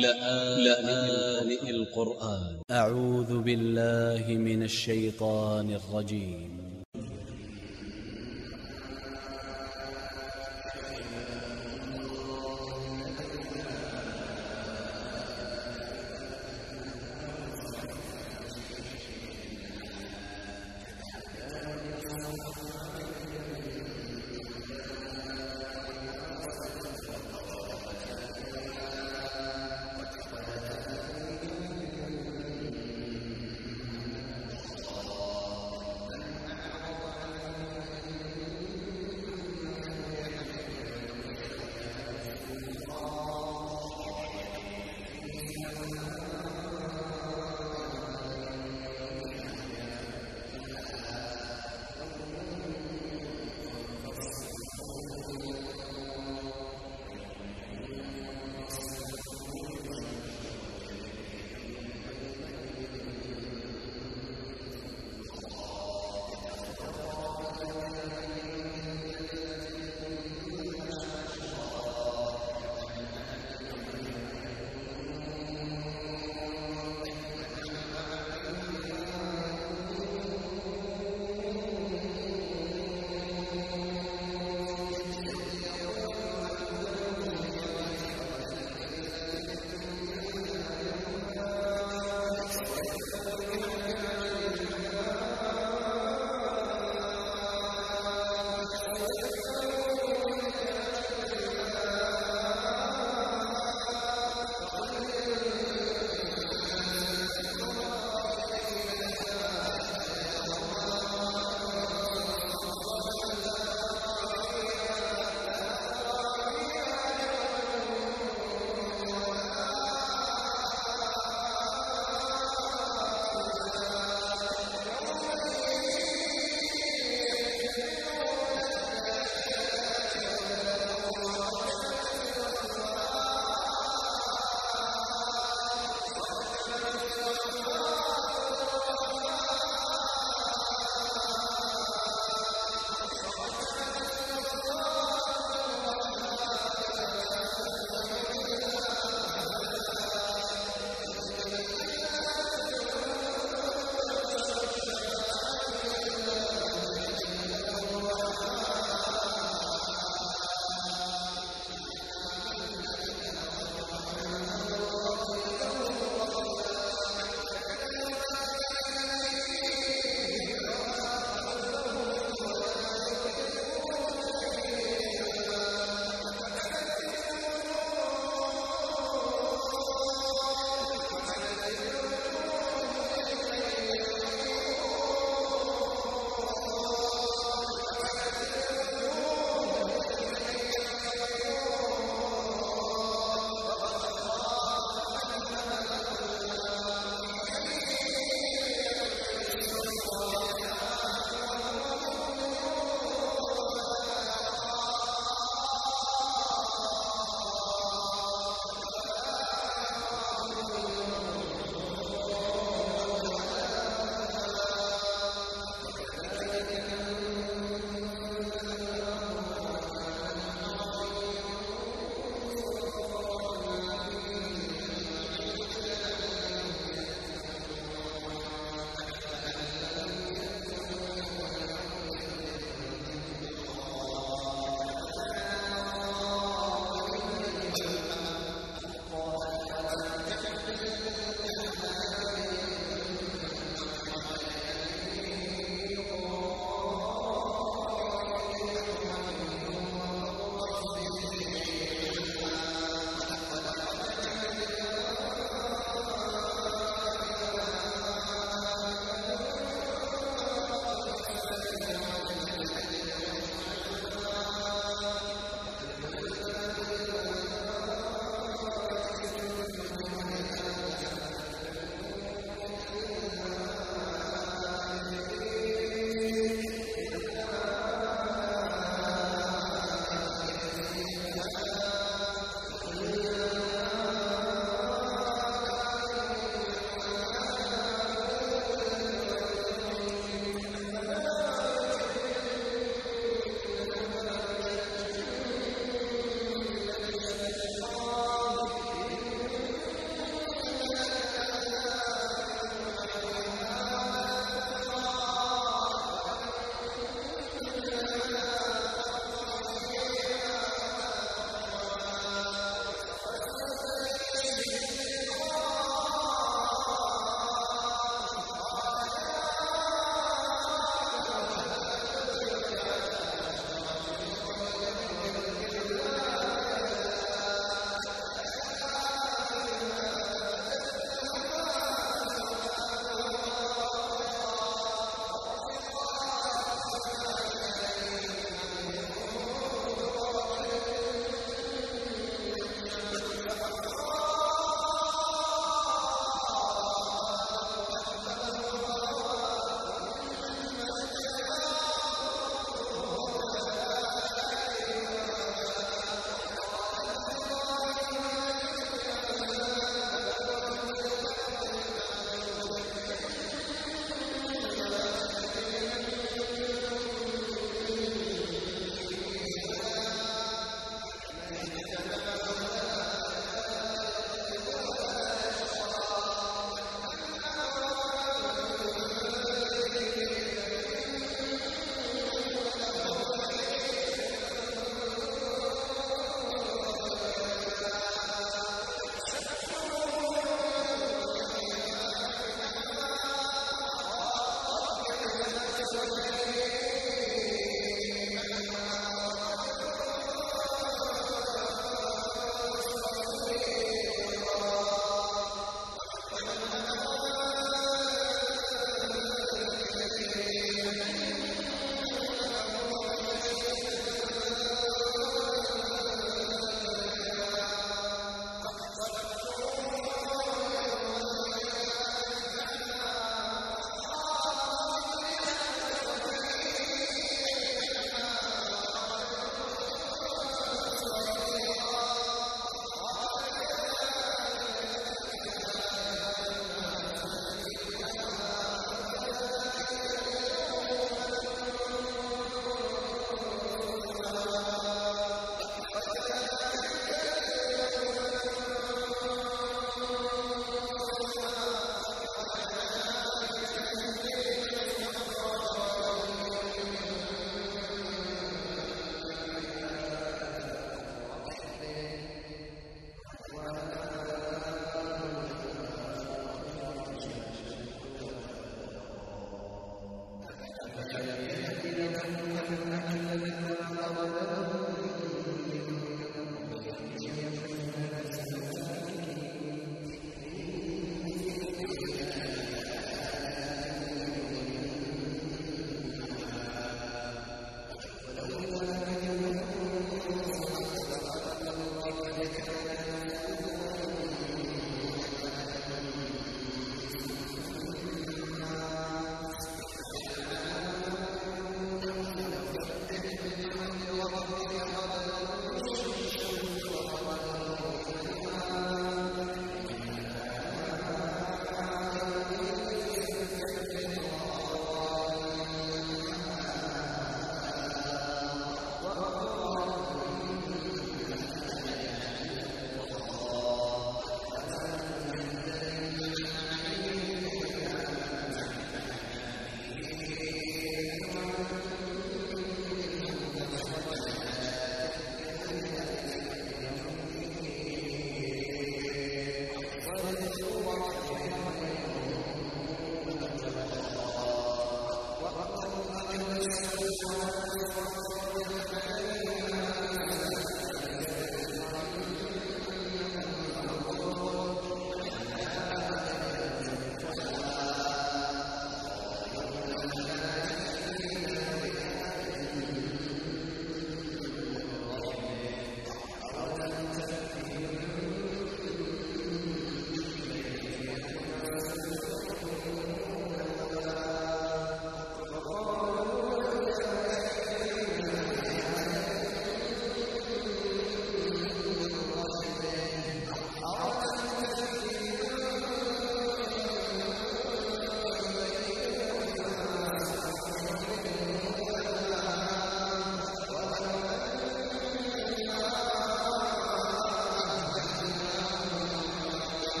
لآن القرآن. أ ع ل ل من ا ل ل Thank you.